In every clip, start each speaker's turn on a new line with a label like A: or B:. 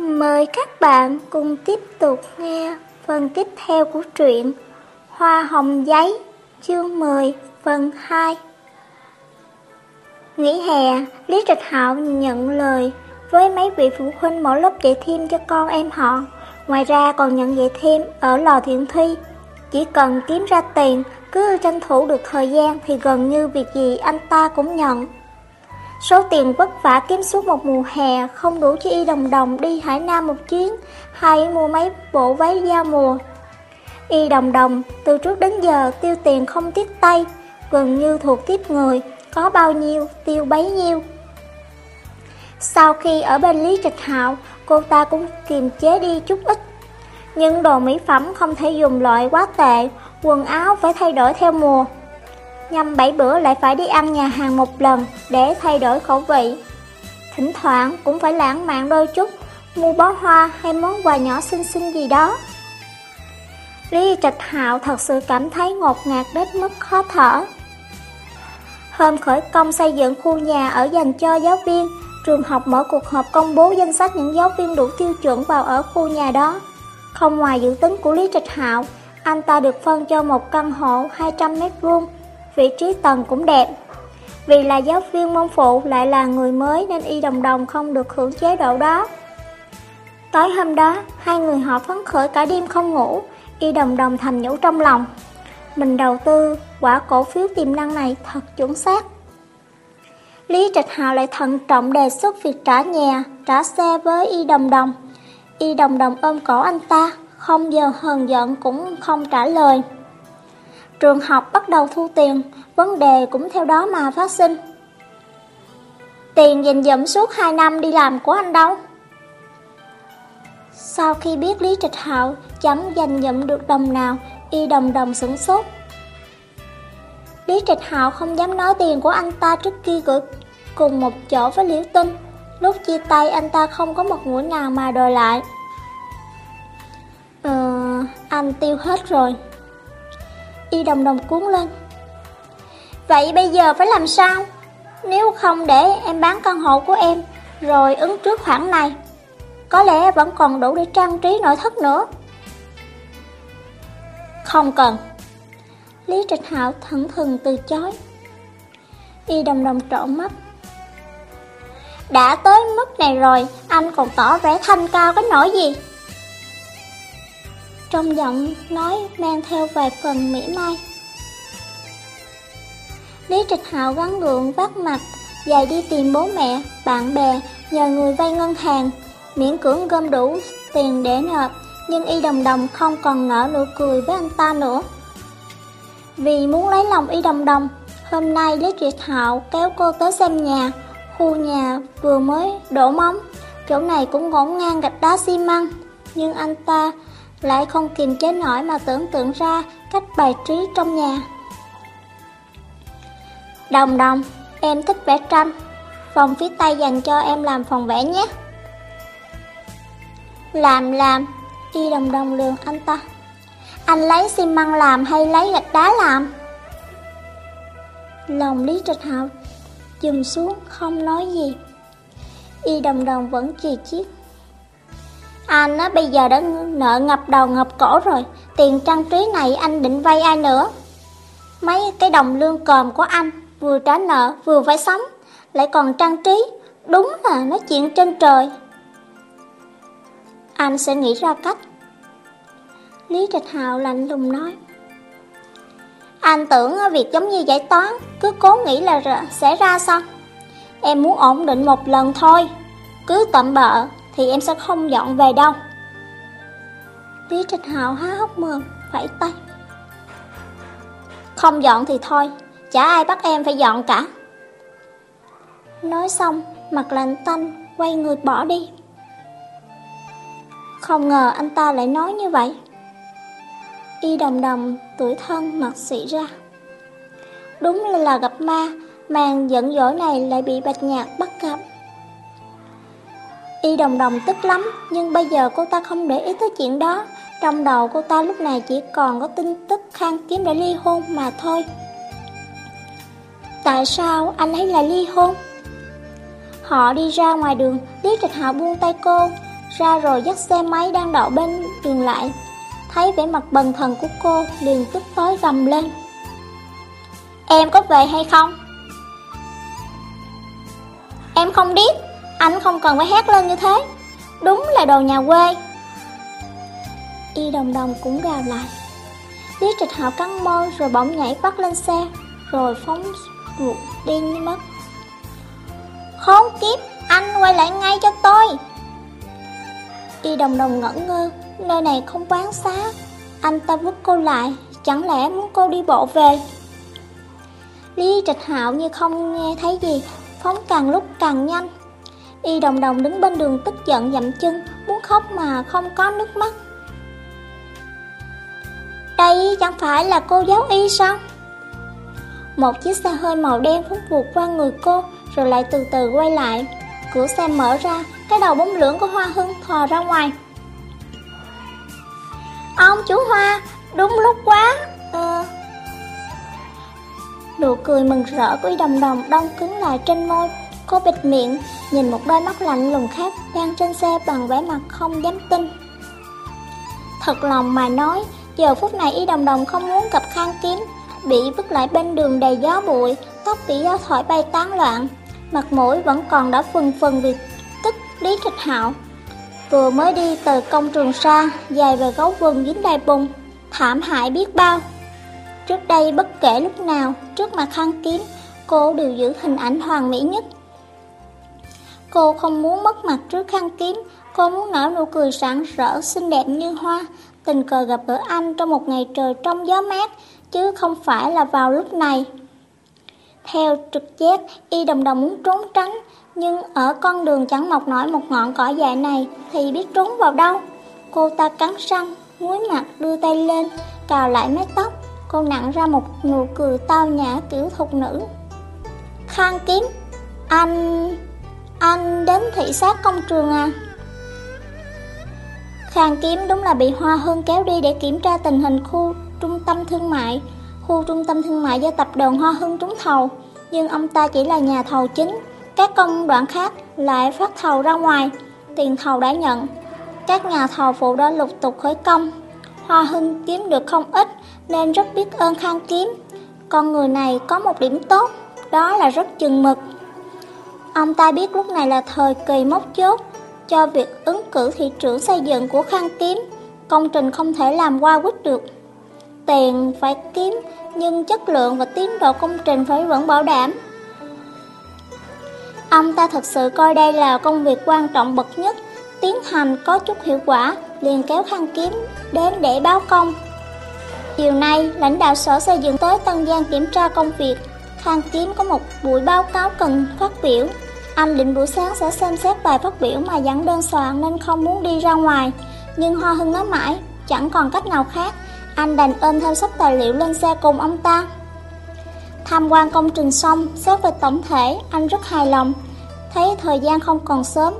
A: Mời các bạn cùng tiếp tục nghe phần tiếp theo của truyện Hoa hồng giấy chương 10 phần 2 Nghỉ hè, Lý Trạch Hạo nhận lời với mấy vị phụ huynh mở lớp dạy thêm cho con em họ. Ngoài ra còn nhận dạy thêm ở lò thiện thi. Chỉ cần kiếm ra tiền, cứ tranh thủ được thời gian thì gần như việc gì anh ta cũng nhận. Số tiền vất vả kiếm suốt một mùa hè không đủ cho y đồng đồng đi Hải Nam một chuyến hay mua mấy bộ váy da mùa. Y đồng đồng từ trước đến giờ tiêu tiền không tiếc tay, gần như thuộc tiếp người, có bao nhiêu tiêu bấy nhiêu. Sau khi ở bên Lý Trạch Hạo, cô ta cũng kiềm chế đi chút ít. Nhưng đồ mỹ phẩm không thể dùng loại quá tệ, quần áo phải thay đổi theo mùa. Nhằm bảy bữa lại phải đi ăn nhà hàng một lần để thay đổi khẩu vị. Thỉnh thoảng cũng phải lãng mạn đôi chút, mua bó hoa hay món quà nhỏ xinh xinh gì đó. Lý Trạch Hạo thật sự cảm thấy ngột ngạt đến mức khó thở. Hôm khởi công xây dựng khu nhà ở dành cho giáo viên, trường học mở cuộc họp công bố danh sách những giáo viên đủ tiêu chuẩn vào ở khu nhà đó. Không ngoài dự tính của Lý Trạch Hạo, anh ta được phân cho một căn hộ 200 mét vuông, vị trí tầng cũng đẹp. Vì là giáo viên môn phụ lại là người mới nên y đồng đồng không được hưởng chế độ đó. Tối hôm đó, hai người họ phấn khởi cả đêm không ngủ, y đồng đồng thầm nhủ trong lòng. Mình đầu tư quả cổ phiếu tiềm năng này thật chuẩn xác. Lý Trạch Hào lại thận trọng đề xuất việc trả nhà, trả xe với y đồng đồng. Y đồng đồng ôm cổ anh ta, không giờ hờn giận cũng không trả lời. Trường học bắt đầu thu tiền, vấn đề cũng theo đó mà phát sinh. Tiền dành dụm suốt 2 năm đi làm của anh đâu? Sau khi biết Lý Trạch Hạo chẳng dành dụm được đồng nào, y đồng đồng sửng sốt. Lý Trạch Hạo không dám nói tiền của anh ta trước khi gửi cùng một chỗ với Liễu Tinh. Lúc chia tay anh ta không có một mũi nào mà đòi lại. Ờ, anh tiêu hết rồi. Y đồng đồng cuốn lên. Vậy bây giờ phải làm sao? Nếu không để em bán căn hộ của em, rồi ứng trước khoản này, có lẽ vẫn còn đủ để trang trí nội thất nữa. Không cần. Lý Trạch Hạo thẳng thừng từ chối. Y đồng đồng trộn mắt. Đã tới mức này rồi, anh còn tỏ vẻ thanh cao cái nỗi gì? Trong giọng nói mang theo vài phần mỉa mai. Lý Trạch Hạo gắn gượng vắt mặt, dài đi tìm bố mẹ, bạn bè, nhờ người vay ngân hàng, miễn cưỡng gom đủ tiền để nộp, nhưng y đồng đồng không còn nở nụ cười với anh ta nữa. Vì muốn lấy lòng y đồng đồng, hôm nay Lý Trạch Hạo kéo cô tới xem nhà, khu nhà vừa mới đổ móng, chỗ này cũng ngổn ngang gạch đá xi măng, nhưng anh ta lại không kiềm chế nổi mà tưởng tượng ra cách bài trí trong nhà. Đồng đồng, em thích vẽ tranh, phòng phía tây dành cho em làm phòng vẽ nhé. Làm làm, y đồng đồng lường anh ta. Anh lấy xi măng làm hay lấy gạch đá làm? Lòng Lý Trạch Hạo chùm xuống không nói gì. Y đồng đồng vẫn chì chiếc anh á, bây giờ đã nợ ngập đầu ngập cổ rồi, tiền trang trí này anh định vay ai nữa? Mấy cái đồng lương còm của anh vừa trả nợ vừa phải sống, lại còn trang trí, đúng là nói chuyện trên trời. Anh sẽ nghĩ ra cách. Lý Trạch Hạo lạnh lùng nói. Anh tưởng việc giống như giải toán, cứ cố nghĩ là sẽ ra sao? Em muốn ổn định một lần thôi, cứ tậm bợ thì em sẽ không dọn về đâu. Lý Trạch Hạo há hốc mồm, phải tay. Không dọn thì thôi, chả ai bắt em phải dọn cả. Nói xong, mặt lạnh tanh, quay người bỏ đi. Không ngờ anh ta lại nói như vậy. Y đồng đồng, tuổi thân mặt xị ra. Đúng là, là gặp ma, màn giận dỗi này lại bị bạch nhạc bắt gặp. Y đồng đồng tức lắm, nhưng bây giờ cô ta không để ý tới chuyện đó. Trong đầu cô ta lúc này chỉ còn có tin tức khang kiếm để ly hôn mà thôi. Tại sao anh ấy lại ly hôn? Họ đi ra ngoài đường, Lý Trạch Hạo buông tay cô, ra rồi dắt xe máy đang đậu bên đường lại. Thấy vẻ mặt bần thần của cô liền tức tối gầm lên. Em có về hay không? Em không biết, anh không cần phải hét lên như thế. Đúng là đồ nhà quê. Y đồng đồng cũng gào lại. Lý trịch hạo cắn môi rồi bỗng nhảy vắt lên xe, rồi phóng ruột đi như mất. Khốn kiếp, anh quay lại ngay cho tôi. Y đồng đồng ngẩn ngơ, nơi này không quán xá. Anh ta vứt cô lại, chẳng lẽ muốn cô đi bộ về? Lý trịch hạo như không nghe thấy gì, phóng càng lúc càng nhanh. Y đồng đồng đứng bên đường tức giận dậm chân, muốn khóc mà không có nước mắt. Đây chẳng phải là cô giáo y sao? Một chiếc xe hơi màu đen phút vụt qua người cô, rồi lại từ từ quay lại. Cửa xe mở ra, cái đầu bóng lưỡng của Hoa Hưng thò ra ngoài. Ông chú Hoa, đúng lúc quá. Ờ... Nụ cười mừng rỡ của y đồng đồng đông cứng lại trên môi. Cô bịt miệng, nhìn một đôi mắt lạnh lùng khác đang trên xe bằng vẻ mặt không dám tin. Thật lòng mà nói, giờ phút này y đồng đồng không muốn gặp khang kiếm, bị vứt lại bên đường đầy gió bụi, tóc bị gió thổi bay tán loạn, mặt mũi vẫn còn đã phần phần vì tức Lý Trịch Hạo. Vừa mới đi từ công trường xa, dài về gấu vườn dính đầy bùn, thảm hại biết bao. Trước đây bất kể lúc nào, trước mặt khăn kiếm, cô đều giữ hình ảnh hoàn mỹ nhất. Cô không muốn mất mặt trước khăn kiếm, cô muốn nở nụ cười rạng rỡ xinh đẹp như hoa, tình cờ gặp gỡ anh trong một ngày trời trong gió mát, chứ không phải là vào lúc này. Theo trực giác, y đồng đồng muốn trốn tránh, nhưng ở con đường chẳng mọc nổi một ngọn cỏ dại này thì biết trốn vào đâu. Cô ta cắn răng, muối mặt đưa tay lên, cào lại mái tóc, cô nặng ra một nụ cười tao nhã kiểu thục nữ. Khang kiếm, anh anh đến thị sát công trường à? Khang kiếm đúng là bị Hoa Hương kéo đi để kiểm tra tình hình khu trung tâm thương mại. Khu trung tâm thương mại do tập đoàn Hoa Hưng trúng thầu, nhưng ông ta chỉ là nhà thầu chính, các công đoạn khác lại phát thầu ra ngoài, tiền thầu đã nhận. Các nhà thầu phụ đã lục tục khởi công. Hoa Hưng kiếm được không ít nên rất biết ơn Khang Kiếm. Con người này có một điểm tốt, đó là rất chừng mực. Ông ta biết lúc này là thời kỳ mốc chốt cho việc ứng cử thị trưởng xây dựng của Khang Kiếm. Công trình không thể làm qua quýt được. Tiền phải kiếm, nhưng chất lượng và tiến độ công trình phải vẫn bảo đảm. Ông ta thật sự coi đây là công việc quan trọng bậc nhất, tiến hành có chút hiệu quả, liền kéo khang kiếm đến để báo công. Chiều nay, lãnh đạo sở xây dựng tới Tân Giang kiểm tra công việc. Khang Kiếm có một buổi báo cáo cần phát biểu. Anh định buổi sáng sẽ xem xét bài phát biểu mà dẫn đơn soạn nên không muốn đi ra ngoài. Nhưng Hoa Hưng nói mãi, chẳng còn cách nào khác. Anh đành ôm theo sắp tài liệu lên xe cùng ông ta. Tham quan công trình xong, xét về tổng thể, anh rất hài lòng. Thấy thời gian không còn sớm,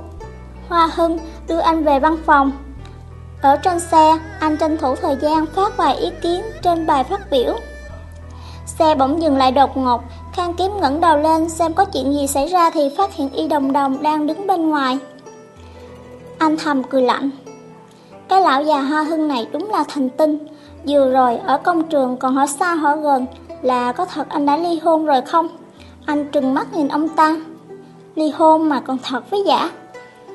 A: Hoa Hưng đưa anh về văn phòng. Ở trên xe, anh tranh thủ thời gian phát vài ý kiến trên bài phát biểu. Xe bỗng dừng lại đột ngột, Khang Kiếm ngẩng đầu lên xem có chuyện gì xảy ra thì phát hiện Y Đồng Đồng đang đứng bên ngoài. Anh thầm cười lạnh. Cái lão già Hoa Hưng này đúng là thành tinh. Vừa rồi ở công trường còn hỏi xa hỏi gần là có thật anh đã ly hôn rồi không? Anh trừng mắt nhìn ông ta. Ly hôn mà còn thật với giả.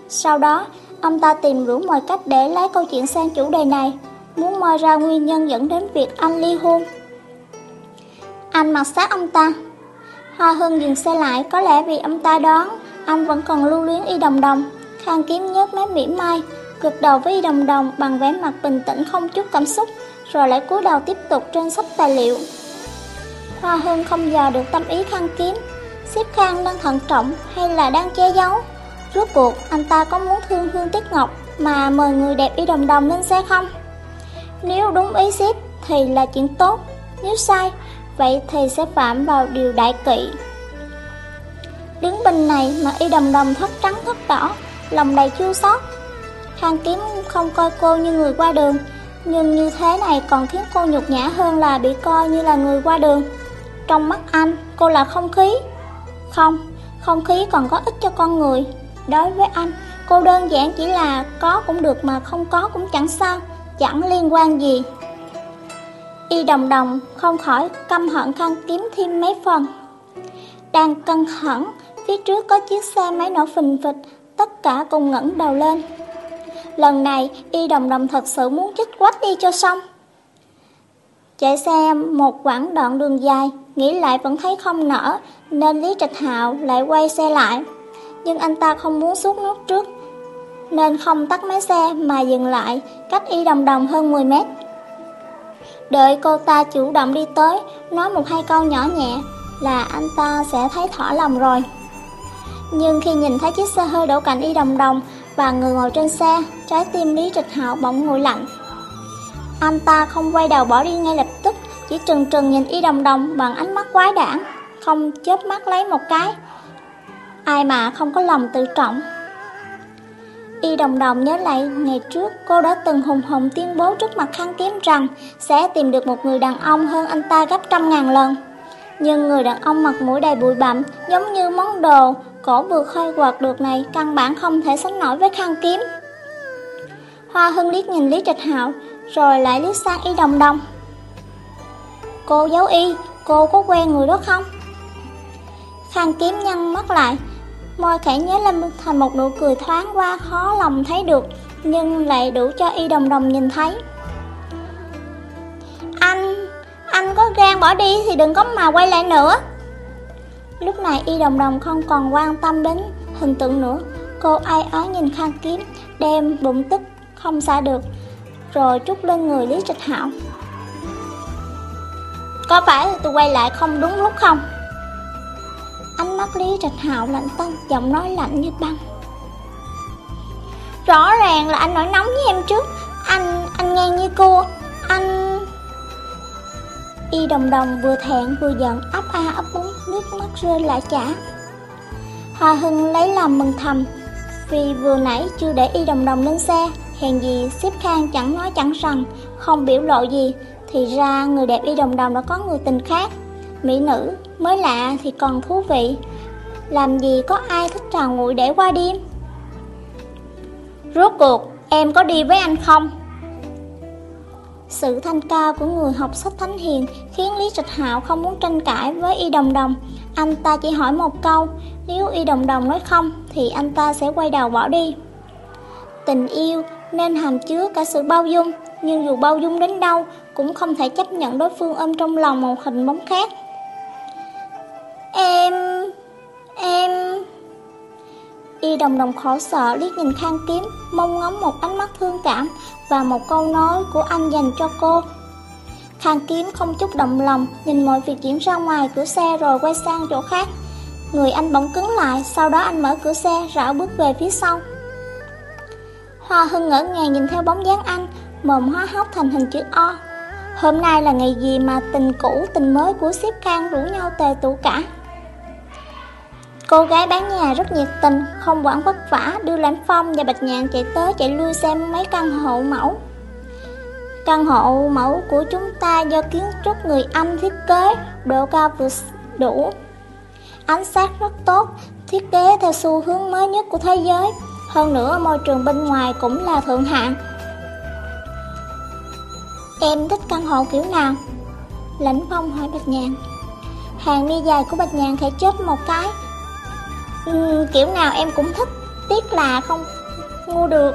A: Sau đó, ông ta tìm đủ mọi cách để lấy câu chuyện sang chủ đề này, muốn moi ra nguyên nhân dẫn đến việc anh ly hôn. Anh mặc sát ông ta. Hoa Hưng dừng xe lại, có lẽ vì ông ta đoán anh vẫn còn lưu luyến y đồng đồng. Khang kiếm nhớt mép mỉm mai, gật đầu với y đồng đồng bằng vẻ mặt bình tĩnh không chút cảm xúc, rồi lại cúi đầu tiếp tục trên sách tài liệu. Hoa Hưng không dò được tâm ý khang kiếm, xếp khang đang thận trọng hay là đang che giấu. Rốt cuộc anh ta có muốn thương Hương Tiết Ngọc mà mời người đẹp y đồng đồng lên xe không? Nếu đúng ý xếp thì là chuyện tốt, nếu sai vậy thì sẽ phạm vào điều đại kỵ. Đứng bên này mà y đồng đồng thất trắng thất đỏ, lòng đầy chua xót. Khang kiếm không coi cô như người qua đường, nhưng như thế này còn khiến cô nhục nhã hơn là bị coi như là người qua đường Trong mắt anh, cô là không khí Không, không khí còn có ích cho con người Đối với anh, Cô đơn giản chỉ là có cũng được mà không có cũng chẳng sao Chẳng liên quan gì Y đồng đồng không khỏi căm hận khăn kiếm thêm mấy phần. Đang cân hẳn Phía trước có chiếc xe máy nổ phình phịch, Tất cả cùng ngẩng đầu lên. Lần này, Y đồng đồng thật sự muốn chích quách đi cho xong. Chạy xe một quãng đoạn đường dài, Nghĩ lại vẫn thấy không nở, Nên Lý Trạch Hạo lại quay xe lại. Nhưng anh ta không muốn xuống nước trước, Nên không tắt máy xe mà dừng lại Cách Y đồng đồng hơn 10 mét. Đợi cô ta chủ động đi tới, Nói một hai câu nhỏ nhẹ Là anh ta sẽ thấy thỏa lòng rồi. Nhưng khi nhìn thấy chiếc xe hơi đổ cạnh Y đồng đồng Và người ngồi trên xe, Trái tim Lý Trạch Hạo bỗng nguội lạnh. Anh ta không quay đầu bỏ đi ngay lập tức, Chỉ trừng trừng nhìn Y đồng đồng Bằng ánh mắt quái đản, Không chớp mắt lấy một cái. Ai mà không có lòng tự trọng. Y đồng đồng nhớ lại ngày trước cô đã từng hùng hùng tuyên bố trước mặt khăn kiếm rằng sẽ tìm được một người đàn ông hơn anh ta gấp trăm ngàn lần. Nhưng người đàn ông mặt mũi đầy bụi bặm giống như món đồ cổ vừa khơi quạt được này căn bản không thể sánh nổi với khăn kiếm. Hoa Hưng liếc nhìn Lý Trạch Hạo rồi lại liếc sang Y đồng đồng. Cô giấu Y, cô có quen người đó không? Khăn kiếm nhăn mắt lại Môi khẽ nhếch lên thành một nụ cười thoáng qua khó lòng thấy được Nhưng lại đủ cho y đồng đồng nhìn thấy. Anh, anh có gan bỏ đi thì đừng có mà quay lại nữa. Lúc này y đồng đồng không còn quan tâm đến hình tượng nữa. Cô ai ó nhìn khăn kiếm Đem bụng tức không xa được Rồi trút lên người Lý Trịch Hạo. Có phải tôi quay lại không đúng lúc không? Ánh mắt Lý Trạch Hạo lạnh tân, giọng nói lạnh như băng. Rõ ràng là anh nổi nóng với em trước, anh, anh ngang như cua, anh... Y đồng đồng vừa thẹn vừa giận ấp a ấp úng, nước mắt rơi lại trả. Hoa Hưng lấy làm mừng thầm, vì vừa nãy chưa để Y đồng đồng lên xe, hèn gì xếp khang chẳng nói chẳng rằng, không biểu lộ gì, thì ra người đẹp Y đồng đồng đã có người tình khác. Mỹ nữ mới lạ thì còn thú vị Làm gì có ai thích trò nguội để qua đêm Rốt cuộc em có đi với anh không? Sự thanh cao của người học sách thánh hiền khiến Lý Trạch Hạo không muốn tranh cãi với Y Đồng Đồng. Anh ta chỉ hỏi một câu, nếu Y Đồng Đồng nói không thì anh ta sẽ quay đầu bỏ đi. Tình yêu nên hàm chứa cả sự bao dung, nhưng dù bao dung đến đâu cũng không thể chấp nhận đối phương ôm trong lòng một hình bóng khác. Em... em... Y đồng đồng khổ sợ liếc nhìn khang kiếm, mong ngóng một ánh mắt thương cảm và một câu nói của anh dành cho cô. Khang kiếm không chút động lòng, nhìn mọi việc diễn ra ngoài cửa xe rồi quay sang chỗ khác. Người anh bỗng cứng lại, sau đó anh mở cửa xe, rảo bước về phía sau. Hoa Hưng ngỡ ngàng nhìn theo bóng dáng anh, mồm hóa hốc thành hình chữ O. Hôm nay là ngày gì mà tình cũ, tình mới của xếp Khang rủ nhau tề tụ cả. Cô gái bán nhà rất nhiệt tình, không quản vất vả đưa Lãnh Phong và Bạch Nhạn chạy tới chạy lui xem mấy căn hộ mẫu. Căn hộ mẫu của chúng ta do kiến trúc người Anh thiết kế, độ cao vừa đủ. Ánh sáng rất tốt, thiết kế theo xu hướng mới nhất của thế giới. Hơn nữa môi trường bên ngoài cũng là thượng hạng. Em thích căn hộ kiểu nào? Lãnh Phong hỏi Bạch Nhạn. Hàng mi dài của Bạch Nhạn khẽ chết một cái, ừ, Kiểu nào em cũng thích Tiếc là không mua được.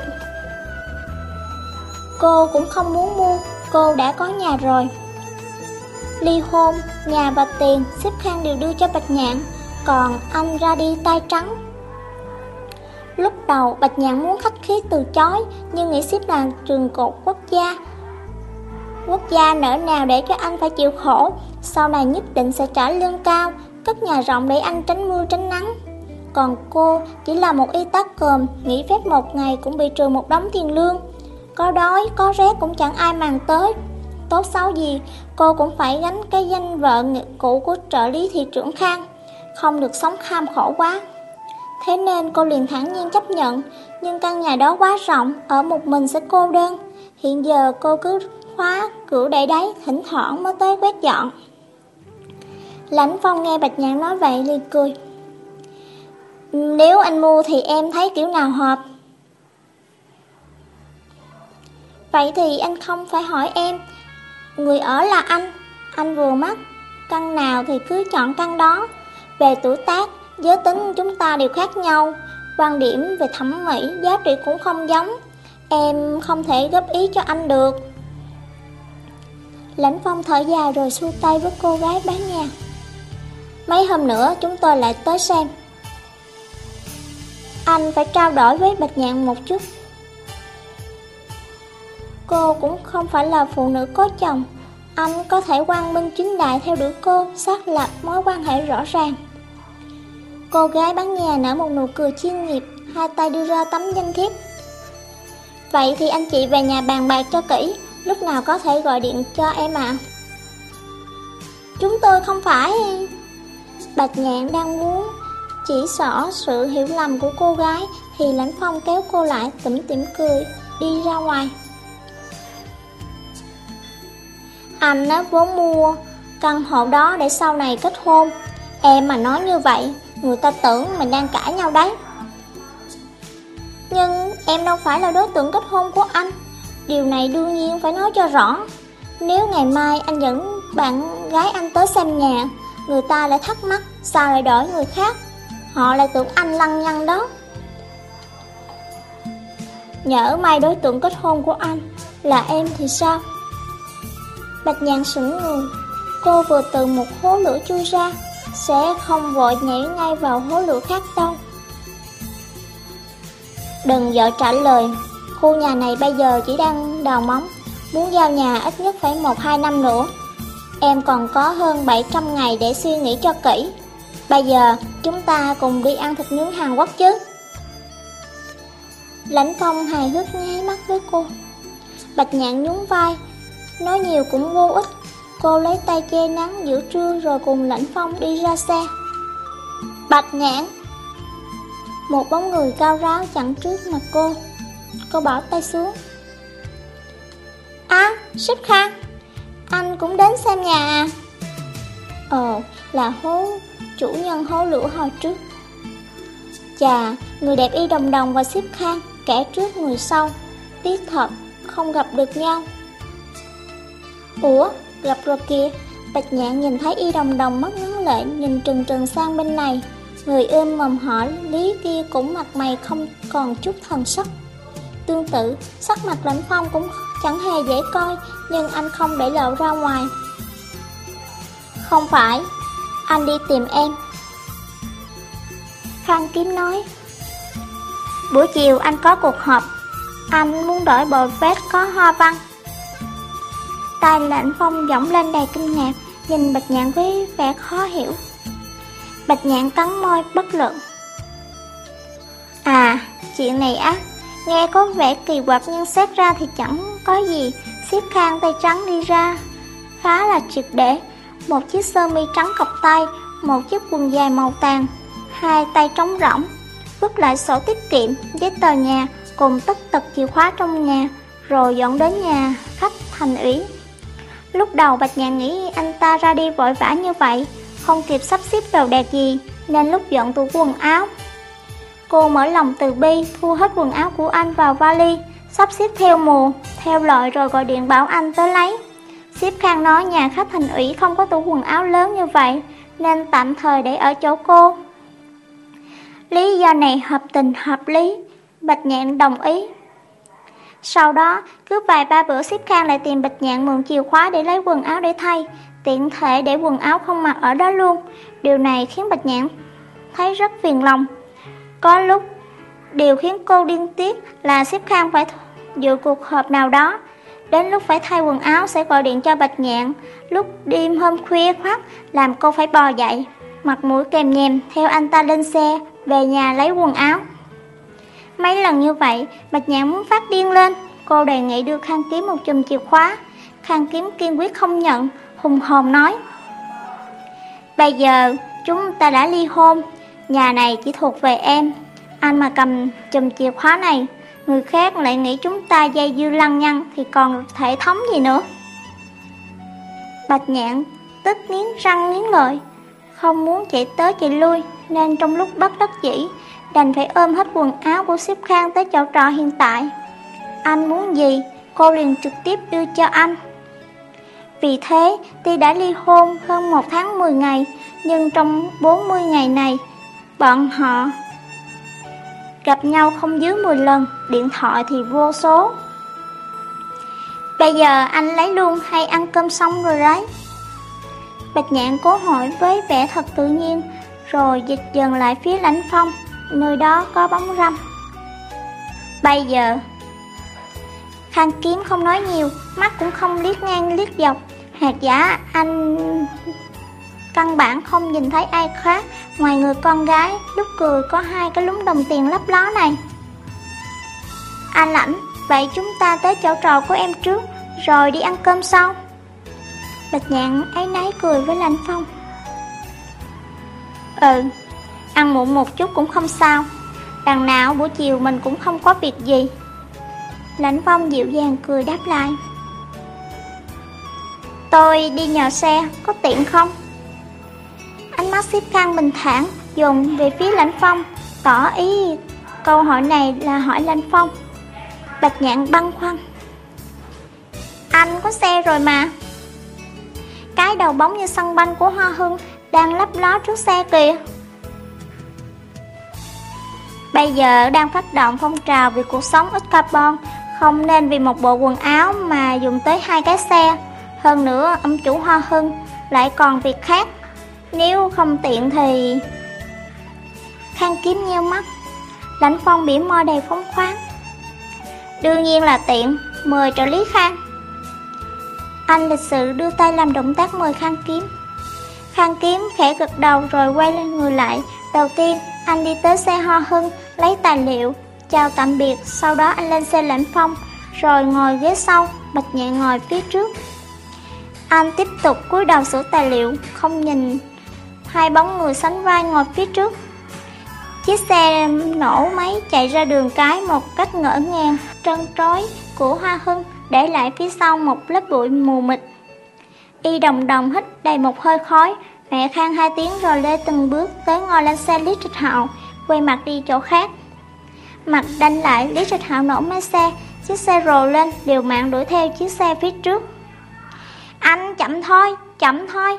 A: Cô cũng không muốn mua Cô đã có nhà rồi. Ly hôn, nhà và tiền Xếp Khang đều đưa cho Bạch Nhạn Còn anh ra đi tay trắng. Lúc đầu Bạch Nhạn muốn khách khí từ chối Nhưng nghĩ xếp là trường cột quốc gia Quốc gia nỡ nào để cho anh phải chịu khổ Sau này nhất định sẽ trả lương cao Cất nhà rộng để anh tránh mưa tránh nắng còn cô chỉ là một y tá cờm, nghỉ phép một ngày cũng bị trừ một đống tiền lương. Có đói, có rét cũng chẳng ai màng tới. Tốt xấu gì, cô cũng phải gánh cái danh vợ cũ của trợ lý thị trưởng Khang. Không được sống kham khổ quá. Thế nên cô liền thẳng nhiên chấp nhận, nhưng căn nhà đó quá rộng, ở một mình sẽ cô đơn. Hiện giờ cô cứ khóa cửa để đấy, thỉnh thoảng mới tới quét dọn. Lãnh Phong nghe Bạch Nhạn nói vậy liền cười. Nếu anh mua thì em thấy kiểu nào hợp? Vậy thì anh không phải hỏi em. Người ở là anh. Anh vừa mắt Căn nào thì cứ chọn căn đó. Về tuổi tác, giới tính chúng ta đều khác nhau. Quan điểm về thẩm mỹ, giá trị cũng không giống. Em không thể góp ý cho anh được. Lãnh Phong thở dài rồi xua tay với cô gái bán nhà. Mấy hôm nữa chúng tôi lại tới xem. Anh phải trao đổi với Bạch Nhạn một chút. Cô cũng không phải là phụ nữ có chồng. Anh có thể quan minh chính đại theo đuổi cô, Xác lập mối quan hệ rõ ràng. Cô gái bán nhà nở một nụ cười chuyên nghiệp, Hai tay đưa ra tấm danh thiếp. Vậy thì anh chị về nhà bàn bạc cho kỹ, Lúc nào có thể gọi điện cho em ạ? Chúng tôi không phải. Bạch nhạn đang muốn chỉ rõ sự hiểu lầm của cô gái Thì lãnh phong kéo cô lại tủm tỉm cười, Đi ra ngoài. Anh á vốn mua căn hộ đó để sau này kết hôn. Em mà nói như vậy, Người ta tưởng mình đang cãi nhau đấy. Nhưng em đâu phải là đối tượng kết hôn của anh. Điều này đương nhiên phải nói cho rõ. Nếu ngày mai anh dẫn bạn gái anh tới xem nhà, Người ta lại thắc mắc Sao lại đổi người khác. Họ lại tưởng anh lăng nhăng đó. Nhỡ may đối tượng kết hôn của anh Là em thì sao? Bạch nhàn sững người. Cô vừa từ một hố lửa chui ra, Sẽ không vội nhảy ngay vào hố lửa khác đâu. Đừng vợ trả lời. Khu nhà này bây giờ chỉ đang đào móng, Muốn giao nhà ít nhất phải 1-2 năm nữa. Em còn có hơn 700 ngày để suy nghĩ cho kỹ. Bây giờ chúng ta cùng đi ăn thịt nướng Hàn Quốc chứ? Lãnh phong hài hước nháy mắt với cô. Bạch nhạn nhún vai Nói nhiều cũng vô ích. Cô lấy tay che nắng giữa trưa rồi cùng lãnh phong đi ra xe. Bạch nhạn, Một bóng người cao ráo chặn trước mặt cô. Cô bỏ tay xuống. À, Sếp Khang! Anh cũng đến xem nhà à? Ồ, là hố chủ nhân hố lửa hồi trước. Chà, người đẹp y đồng đồng và xếp Khang Kẻ trước người sau. Tiếc thật, không gặp được nhau. Ủa, gặp rồi kìa. Bạch nhạn nhìn thấy y đồng đồng mất ngấn lệ Nhìn trừng trừng sang bên này. Người ươm mầm hỏi Lý kia cũng mặt mày không còn chút thần sắc. Tương tự, sắc mặt lãnh phong cũng chẳng hề dễ coi Nhưng anh không để lộ ra ngoài. Không phải. Anh đi tìm em. Khang Kiếm nói Buổi chiều anh có cuộc họp. Anh muốn đổi bộ vest có hoa văn. Tài lệnh phong giọng lên đầy kinh ngạc Nhìn bạch nhạn với vẻ khó hiểu. Bạch nhạn cắn môi bất lực. À, chuyện này á Nghe có vẻ kỳ quặc nhưng xét ra thì chẳng có gì. Xếp khang tay trắng đi ra Khá là triệt để. Một chiếc sơ mi trắng cọc tay, Một chiếc quần dài màu tàn, Hai tay trống rỗng, Vứt lại sổ tiết kiệm, Giấy tờ nhà, Cùng tất tật chìa khóa trong nhà, Rồi dọn đến nhà khách thành ủy. Lúc đầu Bạch Nhàn nghĩ anh ta ra đi vội vã như vậy, Không kịp sắp xếp đồ đạc gì, Nên lúc dọn tủ quần áo, Cô mở lòng từ bi, Thu hết quần áo của anh vào vali, Sắp xếp theo mùa, Theo loại rồi gọi điện bảo anh tới lấy. Xếp Khang nói nhà khách thành ủy không có tủ quần áo lớn như vậy Nên tạm thời để ở chỗ cô Lý do này hợp tình hợp lý Bạch Nhạn đồng ý sau đó, cứ vài ba bữa xếp khang lại tìm bạch nhạn mượn chìa khóa để lấy quần áo để thay, tiện thể để quần áo không mặc ở đó luôn. Điều này khiến bạch nhạn thấy rất phiền lòng. Có lúc, điều khiến cô điên tiết là xếp khang phải dự cuộc họp nào đó. Đến lúc phải thay quần áo sẽ gọi điện cho bạch nhạn, lúc đêm hôm khuya khoắt làm cô phải bò dậy, mặt mũi kèm nhèm theo anh ta lên xe, về nhà lấy quần áo. Mấy lần như vậy, Bạch Nhạn muốn phát điên lên. Cô đề nghị đưa Khang Kiếm một chùm chìa khóa. Khang Kiếm kiên quyết không nhận, hùng hồn nói. Bây giờ, chúng ta đã ly hôn. Nhà này chỉ thuộc về em. Anh mà cầm chùm chìa khóa này, người khác lại nghĩ chúng ta dây dưa lăng nhăng thì còn thể thống gì nữa. Bạch Nhạn tức nghiến răng nghiến lợi, không muốn chạy tới chạy lui, nên trong lúc bất đắc dĩ, đành phải ôm hết quần áo của xếp Khang tới chỗ trọ hiện tại. Anh muốn gì cô liền trực tiếp đưa cho anh. Vì thế, tuy đã ly hôn hơn một tháng 10 ngày, nhưng trong 40 ngày này, bọn họ gặp nhau không dưới 10 lần, điện thoại thì vô số. Bây giờ anh lấy luôn hay ăn cơm xong rồi đấy? Bạch nhạn cố hỏi với vẻ thật tự nhiên, rồi dịch dần lại phía lãnh phong, nơi đó có bóng râm. Bây giờ, Khang kiếm không nói nhiều, mắt cũng không liếc ngang liếc dọc, hạt giả anh căn bản không nhìn thấy ai khác ngoài người con gái lúc cười có hai cái lúng đồng tiền lấp ló này. Anh lãnh, vậy chúng ta tới chỗ trò của em trước, rồi đi ăn cơm sau. Bạch nhạn ấy nấy cười với Lãnh Phong. Ừ, ăn muộn một chút cũng không sao, đằng nào buổi chiều mình cũng không có việc gì. Lãnh Phong dịu dàng cười đáp lại. Tôi đi nhờ xe, có tiện không? Ánh mắt xếp khăn bình thản, dùng về phía Lãnh Phong, tỏ ý câu hỏi này là hỏi Lãnh Phong. Bạch nhạn băng khoăn. Anh có xe rồi mà. Cái đầu bóng như sân banh của Hoa Hưng đang lấp ló trước xe kìa. Bây giờ đang phát động phong trào vì cuộc sống ít carbon, không nên vì một bộ quần áo mà dùng tới hai cái xe. Hơn nữa, ông chủ Hoa Hưng lại còn việc khác. Nếu không tiện thì... Khang kiếm nheo mắt, lãnh phong biển môi đầy phóng khoáng. Đương nhiên là tiện, mời trợ lý Khang. Anh lịch sự đưa tay làm động tác mời Khang kiếm. Khang kiếm khẽ gật đầu rồi quay lên người lại. Đầu tiên, anh đi tới xe ho Hưng, lấy tài liệu, chào tạm biệt, sau đó anh lên xe lãnh phong, rồi ngồi ghế sau, bạch nhẹ ngồi phía trước. Anh tiếp tục cúi đầu sửa tài liệu, không nhìn hai bóng người sánh vai ngồi phía trước. Chiếc xe nổ máy chạy ra đường cái một cách ngỡ ngàng, trân trối của Hoa Hưng, để lại phía sau một lớp bụi mù mịt. Y đồng đồng hít đầy một hơi khói, mẹ khang hai tiếng rồi lê từng bước tới ngồi lên xe Lý Trịch Hạo, quay mặt đi chỗ khác. Mặt đanh lại, Lý Trịch Hạo nổ máy xe, chiếc xe rồ lên, liều mạng đuổi theo chiếc xe phía trước. Anh chậm thôi, chậm thôi.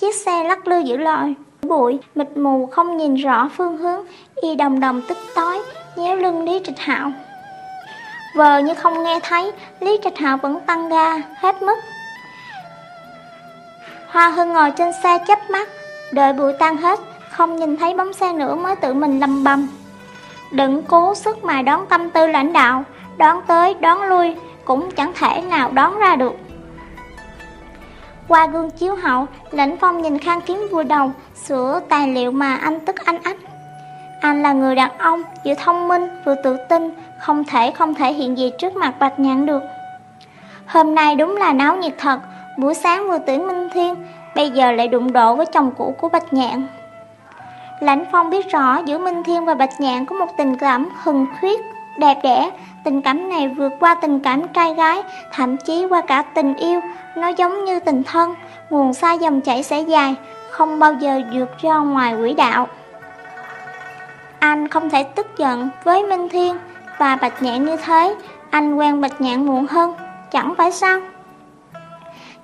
A: Chiếc xe lắc lư dữ lội, bụi, mịt mù không nhìn rõ phương hướng, y đồng đồng tức tối, nhéo lưng Lý Trịch Hạo. Vờ như không nghe thấy, Lý Trạch Hạo vẫn tăng ga, hết mức. Hoa Hưng ngồi trên xe chớp mắt, đợi bụi tan hết, không nhìn thấy bóng xe nữa mới tự mình lầm bầm. Đừng cố sức mà đón tâm tư lãnh đạo, đón tới, đón lui, cũng chẳng thể nào đón ra được. Qua gương chiếu hậu, lãnh phong nhìn khang kiếm vừa đầu, sửa tài liệu mà anh tức anh ách. Anh là người đàn ông, vừa thông minh, vừa tự tin, không thể không thể hiện gì trước mặt Bạch Nhạn được. Hôm nay đúng là náo nhiệt thật, buổi sáng vừa tuyển Minh Thiên, bây giờ lại đụng độ với chồng cũ của Bạch Nhạn. Lãnh Phong biết rõ giữa Minh Thiên và Bạch Nhạn có một tình cảm hừng khuyết, đẹp đẽ. Tình cảm này vượt qua tình cảm trai gái, thậm chí qua cả tình yêu, nó giống như tình thân, nguồn xa dòng chảy sẽ dài, không bao giờ vượt ra ngoài quỹ đạo. Anh không thể tức giận với Minh Thiên và Bạch Nhạn như thế, anh quen Bạch Nhạn muộn hơn, chẳng phải sao?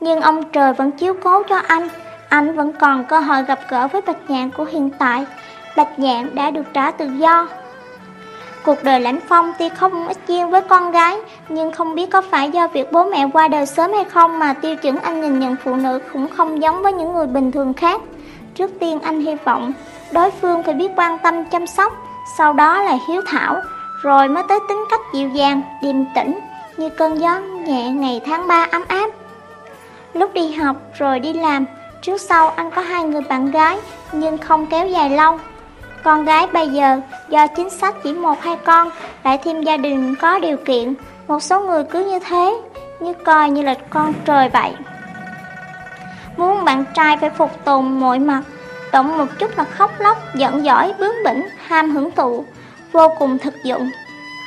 A: Nhưng ông trời vẫn chiếu cố cho anh, anh vẫn còn cơ hội gặp gỡ với Bạch Nhạn của hiện tại. Bạch Nhạn đã được trả tự do. Cuộc đời lãnh phong tuy không ít duyên với con gái, nhưng không biết có phải do việc bố mẹ qua đời sớm hay không mà tiêu chuẩn anh nhìn nhận phụ nữ cũng không giống với những người bình thường khác. Trước tiên anh hy vọng đối phương phải biết quan tâm chăm sóc, sau đó là hiếu thảo, rồi mới tới tính cách dịu dàng, điềm tĩnh, như cơn gió nhẹ ngày tháng 3 ấm áp. Lúc đi học rồi đi làm, trước sau anh có hai người bạn gái, nhưng không kéo dài lâu. Con gái bây giờ, do chính sách chỉ một hai con, lại thêm gia đình có điều kiện, một số người cứ như thế, như coi như là con trời vậy. Muốn bạn trai phải phục tùng mọi mặt, động một chút là khóc lóc, giận dỗi, bướng bỉnh, ham hưởng thụ, vô cùng thực dụng.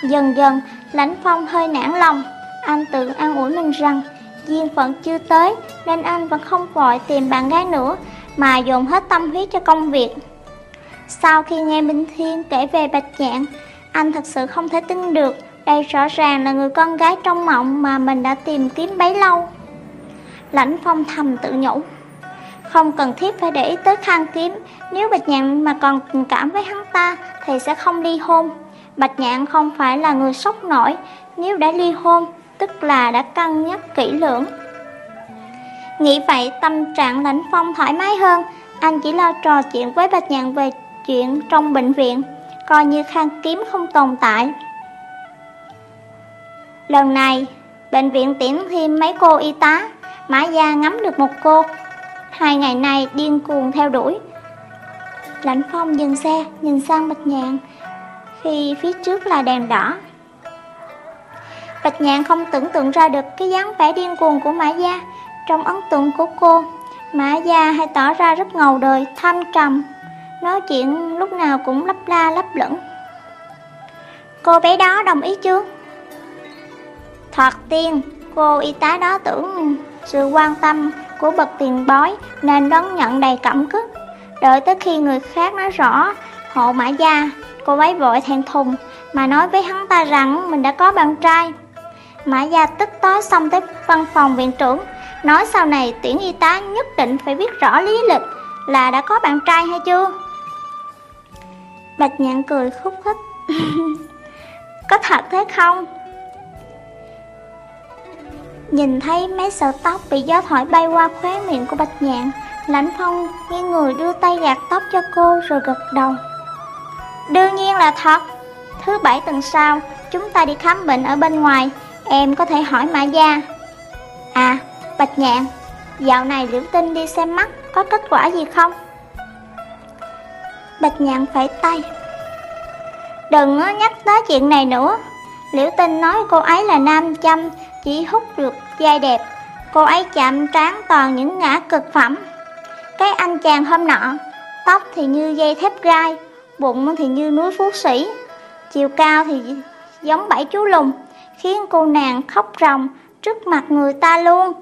A: Dần dần, lãnh phong hơi nản lòng, anh tự an ủi mình rằng duyên phận chưa tới nên anh vẫn không vội tìm bạn gái nữa mà dồn hết tâm huyết cho công việc. Sau khi nghe Minh Thiên kể về Bạch Nhạn, anh thật sự không thể tin được Đây rõ ràng là người con gái trong mộng mà mình đã tìm kiếm bấy lâu. Lãnh phong thầm tự nhủ Không cần thiết phải để ý tới khang kiếm Nếu Bạch Nhạn mà còn tình cảm với hắn ta Thì sẽ không ly hôn. Bạch Nhạn không phải là người sốc nổi Nếu đã ly hôn Tức là đã cân nhắc kỹ lưỡng. Nghĩ vậy tâm trạng lãnh phong thoải mái hơn. Anh chỉ lo trò chuyện với Bạch Nhạn về chuyện trong bệnh viện, Coi như khang kiếm không tồn tại. Lần này, Bệnh viện tuyển thêm mấy cô y tá, Mã Gia ngắm được một cô. Hai ngày nay điên cuồng theo đuổi. Lãnh phong dừng xe, Nhìn sang Bạch Nhạn. Khi phía trước là đèn đỏ. Bạch Nhạn không tưởng tượng ra được Cái dáng vẻ điên cuồng của Mã Gia. Trong ấn tượng của cô, Mã Gia hay tỏ ra rất ngầu đời, Thâm trầm. Nói chuyện lúc nào cũng lấp la lấp lẫn. Cô bé đó đồng ý chưa? Thoạt tiên, cô y tá đó tưởng sự quan tâm của bậc tiền bói nên đón nhận đầy cảm kích. Đợi tới khi người khác nói rõ hộ mã gia, cô ấy vội thèn thùng mà nói với hắn ta rằng mình đã có bạn trai. Mã gia tức tối xong tới văn phòng viện trưởng, nói sau này tuyển y tá nhất định phải biết rõ lý lịch là đã có bạn trai hay chưa. Bạch nhạn cười khúc khích. có thật thế không? Nhìn thấy mấy sợi tóc bị gió thổi bay qua khóe miệng của Bạch Nhạn Lãnh Phong nghiêng người đưa tay gạt tóc cho cô rồi gật đầu. Đương nhiên là thật. Thứ bảy tuần sau, Chúng ta đi khám bệnh ở bên ngoài. Em có thể hỏi Mã Gia. À Bạch Nhạn Dạo này Liễu Tinh đi xem mắt Có kết quả gì không? Bạch Nhạn phải tay Đừng nhắc tới chuyện này nữa Liễu Tinh nói cô ấy là nam châm chỉ hút được dai đẹp. Cô ấy chạm trán toàn những ngã cực phẩm. Cái anh chàng hôm nọ, tóc thì như dây thép gai, bụng thì như núi phú sĩ, chiều cao thì giống bảy chú lùn, khiến cô nàng khóc ròng trước mặt người ta luôn.